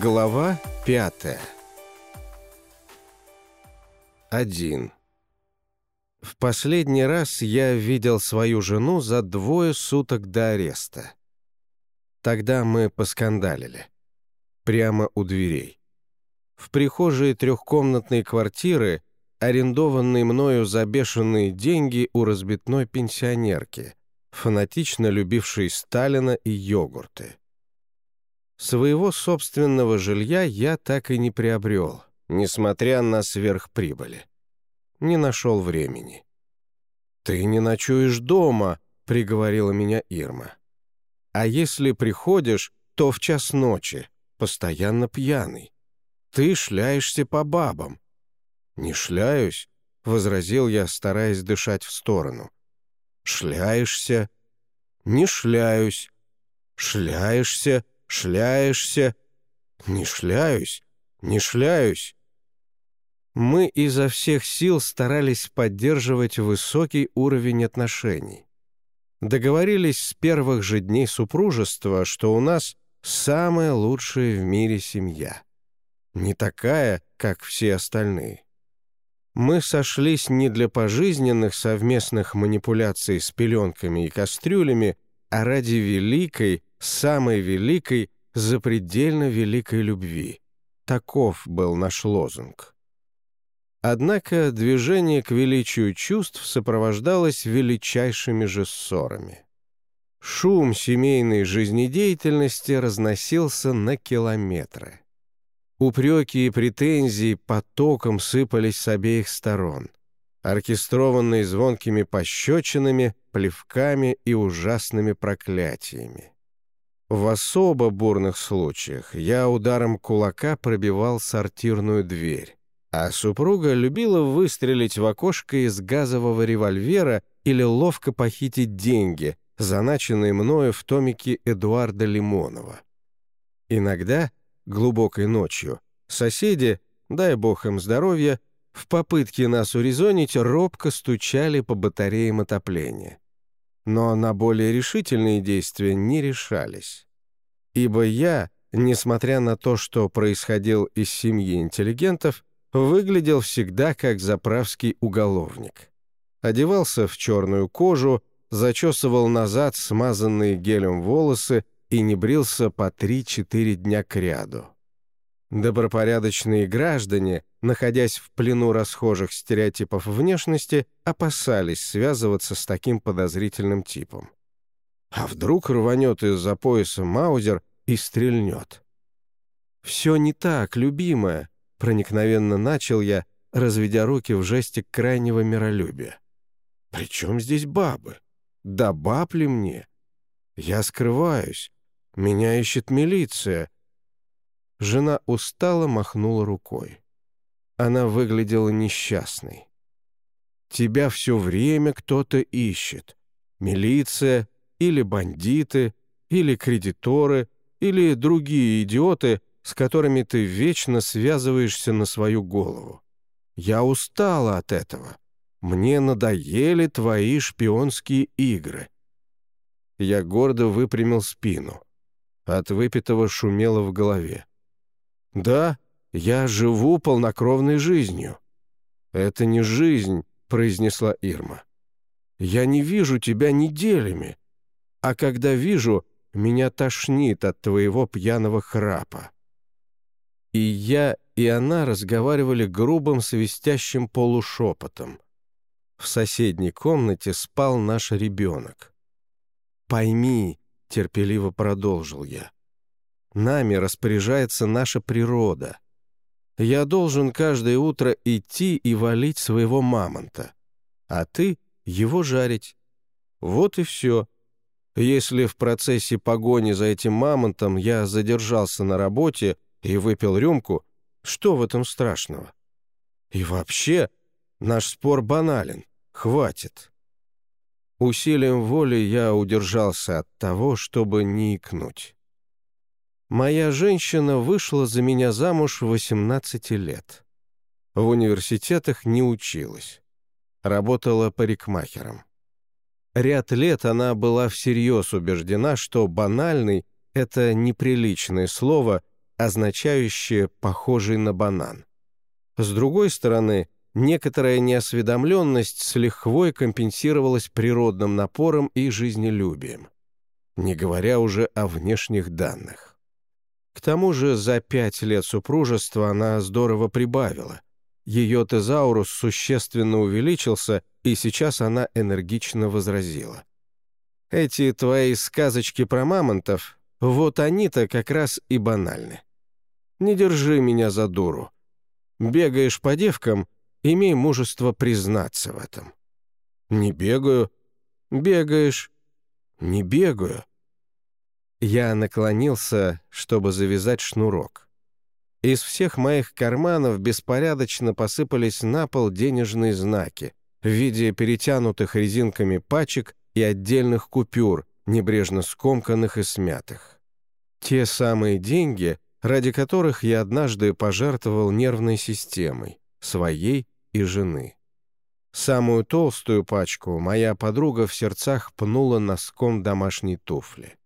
Глава пятая. Один. В последний раз я видел свою жену за двое суток до ареста. Тогда мы поскандалили. Прямо у дверей. В прихожей трехкомнатной квартиры, арендованной мною за бешеные деньги у разбитной пенсионерки, фанатично любившей Сталина и йогурты. Своего собственного жилья я так и не приобрел, несмотря на сверхприбыли. Не нашел времени. «Ты не ночуешь дома», — приговорила меня Ирма. «А если приходишь, то в час ночи, постоянно пьяный. Ты шляешься по бабам». «Не шляюсь», — возразил я, стараясь дышать в сторону. «Шляешься?» «Не шляюсь». «Шляешься?» Шляешься?» «Не шляюсь, не шляюсь». Мы изо всех сил старались поддерживать высокий уровень отношений. Договорились с первых же дней супружества, что у нас самая лучшая в мире семья. Не такая, как все остальные. Мы сошлись не для пожизненных совместных манипуляций с пеленками и кастрюлями, а ради великой, самой великой, запредельно великой любви. Таков был наш лозунг. Однако движение к величию чувств сопровождалось величайшими же ссорами. Шум семейной жизнедеятельности разносился на километры. Упреки и претензии потоком сыпались с обеих сторон, оркестрованные звонкими пощечинами, плевками и ужасными проклятиями. В особо бурных случаях я ударом кулака пробивал сортирную дверь, а супруга любила выстрелить в окошко из газового револьвера или ловко похитить деньги, заначенные мною в томике Эдуарда Лимонова. Иногда, глубокой ночью, соседи, дай бог им здоровья, в попытке нас урезонить робко стучали по батареям отопления но на более решительные действия не решались. Ибо я, несмотря на то, что происходил из семьи интеллигентов, выглядел всегда как заправский уголовник. Одевался в черную кожу, зачесывал назад смазанные гелем волосы и не брился по 3-4 дня кряду. Добропорядочные граждане, находясь в плену расхожих стереотипов внешности, опасались связываться с таким подозрительным типом. А вдруг рванет из-за пояса Маузер и стрельнет? «Все не так, любимая», — проникновенно начал я, разведя руки в жесте крайнего миролюбия. «При чем здесь бабы? Да баб ли мне? Я скрываюсь. Меня ищет милиция, Жена устало махнула рукой. Она выглядела несчастной. «Тебя все время кто-то ищет. Милиция, или бандиты, или кредиторы, или другие идиоты, с которыми ты вечно связываешься на свою голову. Я устала от этого. Мне надоели твои шпионские игры». Я гордо выпрямил спину. От выпитого шумело в голове. «Да, я живу полнокровной жизнью». «Это не жизнь», — произнесла Ирма. «Я не вижу тебя неделями, а когда вижу, меня тошнит от твоего пьяного храпа». И я, и она разговаривали грубым свистящим полушепотом. В соседней комнате спал наш ребенок. «Пойми», — терпеливо продолжил я, Нами распоряжается наша природа. Я должен каждое утро идти и валить своего мамонта, а ты — его жарить. Вот и все. Если в процессе погони за этим мамонтом я задержался на работе и выпил рюмку, что в этом страшного? И вообще, наш спор банален. Хватит. Усилием воли я удержался от того, чтобы не икнуть. Моя женщина вышла за меня замуж в 18 лет. В университетах не училась. Работала парикмахером. Ряд лет она была всерьез убеждена, что «банальный» — это неприличное слово, означающее «похожий на банан». С другой стороны, некоторая неосведомленность с лихвой компенсировалась природным напором и жизнелюбием, не говоря уже о внешних данных. К тому же за пять лет супружества она здорово прибавила. Ее тезаурус существенно увеличился, и сейчас она энергично возразила. «Эти твои сказочки про мамонтов, вот они-то как раз и банальны. Не держи меня за дуру. Бегаешь по девкам, имей мужество признаться в этом». «Не бегаю». «Бегаешь». «Не бегаю». Я наклонился, чтобы завязать шнурок. Из всех моих карманов беспорядочно посыпались на пол денежные знаки в виде перетянутых резинками пачек и отдельных купюр, небрежно скомканных и смятых. Те самые деньги, ради которых я однажды пожертвовал нервной системой, своей и жены. Самую толстую пачку моя подруга в сердцах пнула носком домашней туфли.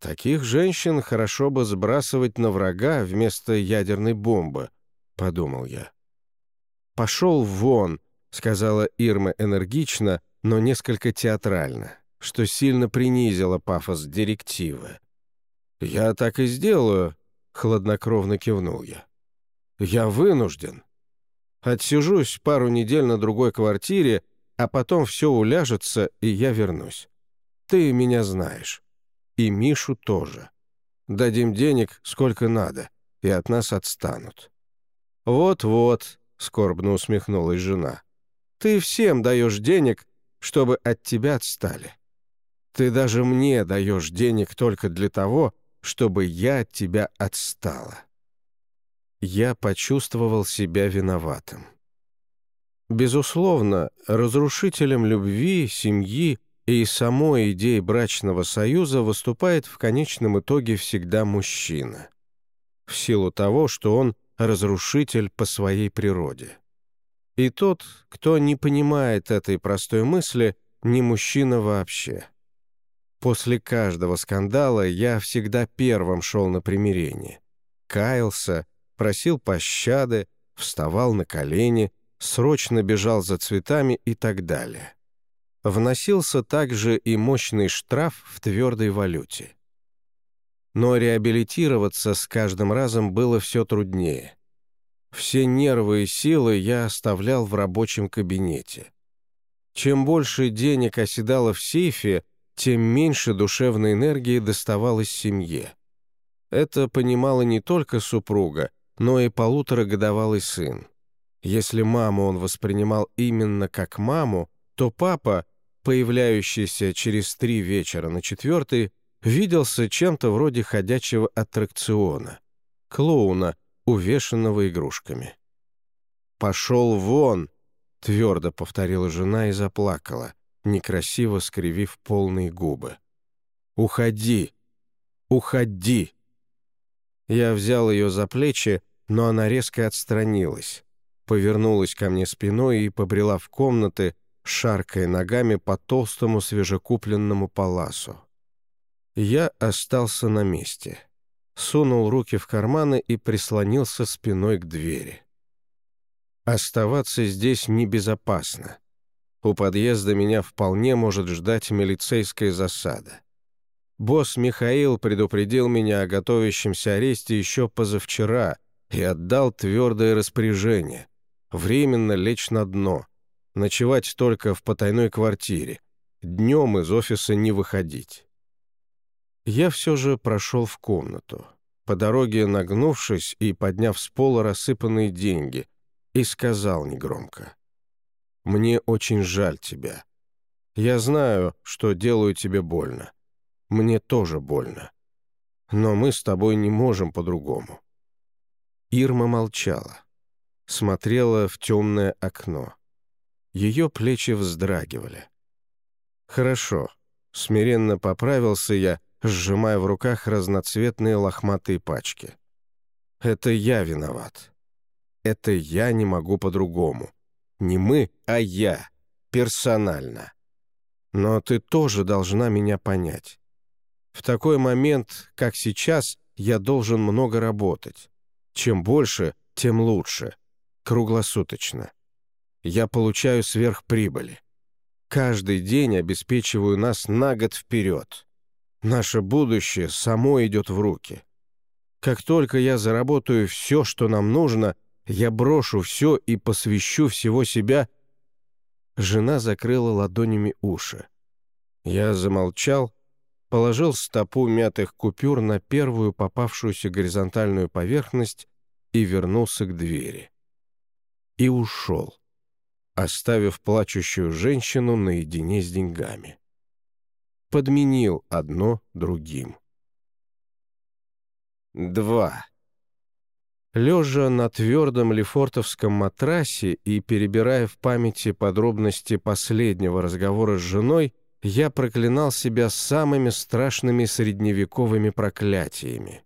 «Таких женщин хорошо бы сбрасывать на врага вместо ядерной бомбы», — подумал я. «Пошел вон», — сказала Ирма энергично, но несколько театрально, что сильно принизило пафос директивы. «Я так и сделаю», — хладнокровно кивнул я. «Я вынужден. Отсижусь пару недель на другой квартире, а потом все уляжется, и я вернусь. Ты меня знаешь. И Мишу тоже. Дадим денег сколько надо, и от нас отстанут». «Вот-вот», — скорбно усмехнулась жена. «Ты всем даешь денег, чтобы от тебя отстали. Ты даже мне даешь денег только для того, чтобы я от тебя отстала». Я почувствовал себя виноватым. Безусловно, разрушителем любви, семьи и самой идеи брачного союза выступает в конечном итоге всегда мужчина. В силу того, что он разрушитель по своей природе. И тот, кто не понимает этой простой мысли, не мужчина вообще. После каждого скандала я всегда первым шел на примирение. Каялся, просил пощады, вставал на колени, срочно бежал за цветами и так далее. Вносился также и мощный штраф в твердой валюте. Но реабилитироваться с каждым разом было все труднее. Все нервы и силы я оставлял в рабочем кабинете. Чем больше денег оседало в сейфе, тем меньше душевной энергии доставалось семье. Это понимала не только супруга, но и полуторагодовалый сын. Если маму он воспринимал именно как маму, то папа, появляющийся через три вечера на четвертый, виделся чем-то вроде ходячего аттракциона, клоуна, увешанного игрушками. «Пошел вон!» — твердо повторила жена и заплакала, некрасиво скривив полные губы. «Уходи! Уходи!» Я взял ее за плечи, но она резко отстранилась, повернулась ко мне спиной и побрела в комнаты, шаркая ногами по толстому свежекупленному паласу. Я остался на месте сунул руки в карманы и прислонился спиной к двери. Оставаться здесь небезопасно. У подъезда меня вполне может ждать милицейская засада. Босс Михаил предупредил меня о готовящемся аресте еще позавчера и отдал твердое распоряжение — временно лечь на дно, ночевать только в потайной квартире, днем из офиса не выходить. Я все же прошел в комнату, по дороге нагнувшись и подняв с пола рассыпанные деньги, и сказал негромко. «Мне очень жаль тебя. Я знаю, что делаю тебе больно. Мне тоже больно. Но мы с тобой не можем по-другому». Ирма молчала, смотрела в темное окно. Ее плечи вздрагивали. «Хорошо», — смиренно поправился я, сжимая в руках разноцветные лохматые пачки. «Это я виноват. Это я не могу по-другому. Не мы, а я. Персонально. Но ты тоже должна меня понять. В такой момент, как сейчас, я должен много работать. Чем больше, тем лучше. Круглосуточно. Я получаю сверхприбыли. Каждый день обеспечиваю нас на год вперед. Наше будущее само идет в руки. Как только я заработаю все, что нам нужно, я брошу все и посвящу всего себя. Жена закрыла ладонями уши. Я замолчал, положил стопу мятых купюр на первую попавшуюся горизонтальную поверхность и вернулся к двери. И ушел, оставив плачущую женщину наедине с деньгами. Подменил одно другим. 2. Лежа на твердом лефортовском матрасе и перебирая в памяти подробности последнего разговора с женой, я проклинал себя самыми страшными средневековыми проклятиями.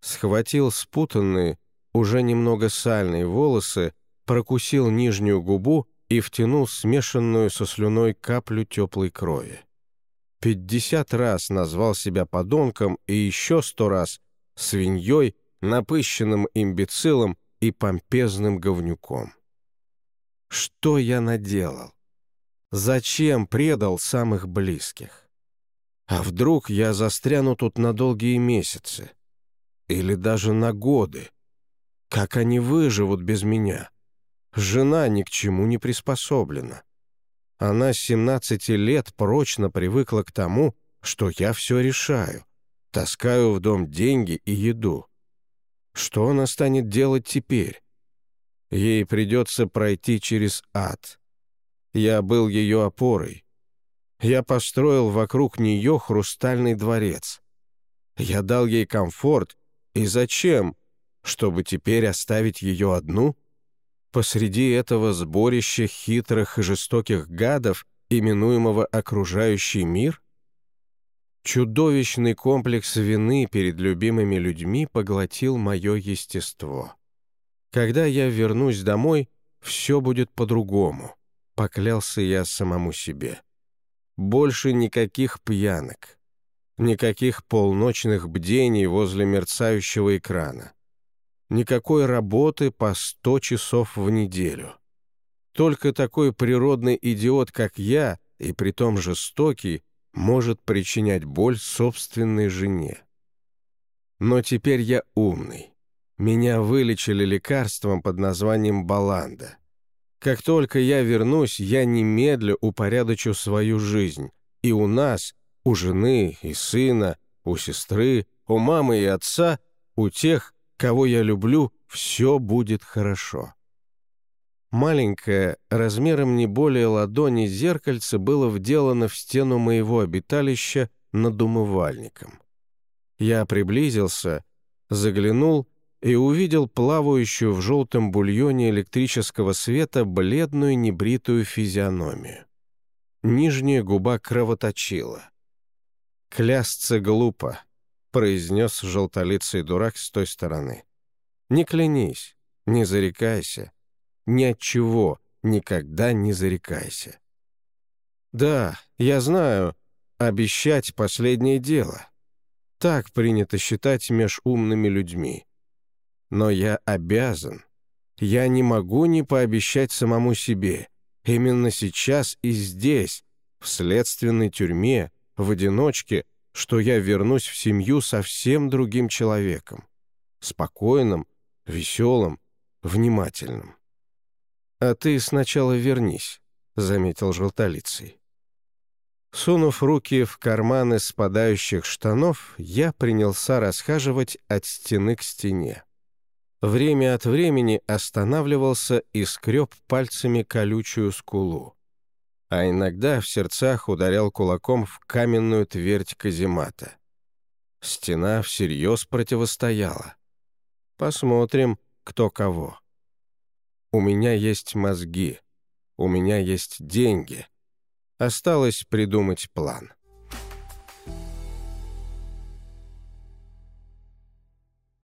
Схватил спутанные, уже немного сальные волосы, прокусил нижнюю губу и втянул смешанную со слюной каплю теплой крови. Пятьдесят раз назвал себя подонком и еще сто раз свиньей, напыщенным имбецилом и помпезным говнюком. Что я наделал? Зачем предал самых близких? А вдруг я застряну тут на долгие месяцы? Или даже на годы? Как они выживут без меня? Жена ни к чему не приспособлена. Она с 17 лет прочно привыкла к тому, что я все решаю. Таскаю в дом деньги и еду. Что она станет делать теперь? Ей придется пройти через ад. Я был ее опорой. Я построил вокруг нее хрустальный дворец. Я дал ей комфорт. И зачем? Чтобы теперь оставить ее одну? Посреди этого сборища хитрых и жестоких гадов, именуемого окружающий мир? Чудовищный комплекс вины перед любимыми людьми поглотил мое естество. Когда я вернусь домой, все будет по-другому поклялся я самому себе. Больше никаких пьянок, никаких полночных бдений возле мерцающего экрана, никакой работы по сто часов в неделю. Только такой природный идиот, как я, и притом жестокий, может причинять боль собственной жене. Но теперь я умный. Меня вылечили лекарством под названием баланда. Как только я вернусь, я немедля упорядочу свою жизнь. И у нас, у жены и сына, у сестры, у мамы и отца, у тех, кого я люблю, все будет хорошо. Маленькое, размером не более ладони зеркальце было вделано в стену моего обиталища над умывальником. Я приблизился, заглянул и увидел плавающую в желтом бульоне электрического света бледную небритую физиономию. Нижняя губа кровоточила. «Клясться глупо», — произнес желтолицый дурак с той стороны. «Не клянись, не зарекайся, ни от чего никогда не зарекайся». «Да, я знаю, обещать — последнее дело. Так принято считать меж умными людьми». Но я обязан. Я не могу не пообещать самому себе. Именно сейчас и здесь, в следственной тюрьме, в одиночке, что я вернусь в семью совсем другим человеком. Спокойным, веселым, внимательным. «А ты сначала вернись», — заметил желтолицый. Сунув руки в карманы спадающих штанов, я принялся расхаживать от стены к стене время от времени останавливался и скреб пальцами колючую скулу. А иногда в сердцах ударял кулаком в каменную твердь каземата. Стена всерьез противостояла. Посмотрим, кто кого. У меня есть мозги, у меня есть деньги. Осталось придумать план.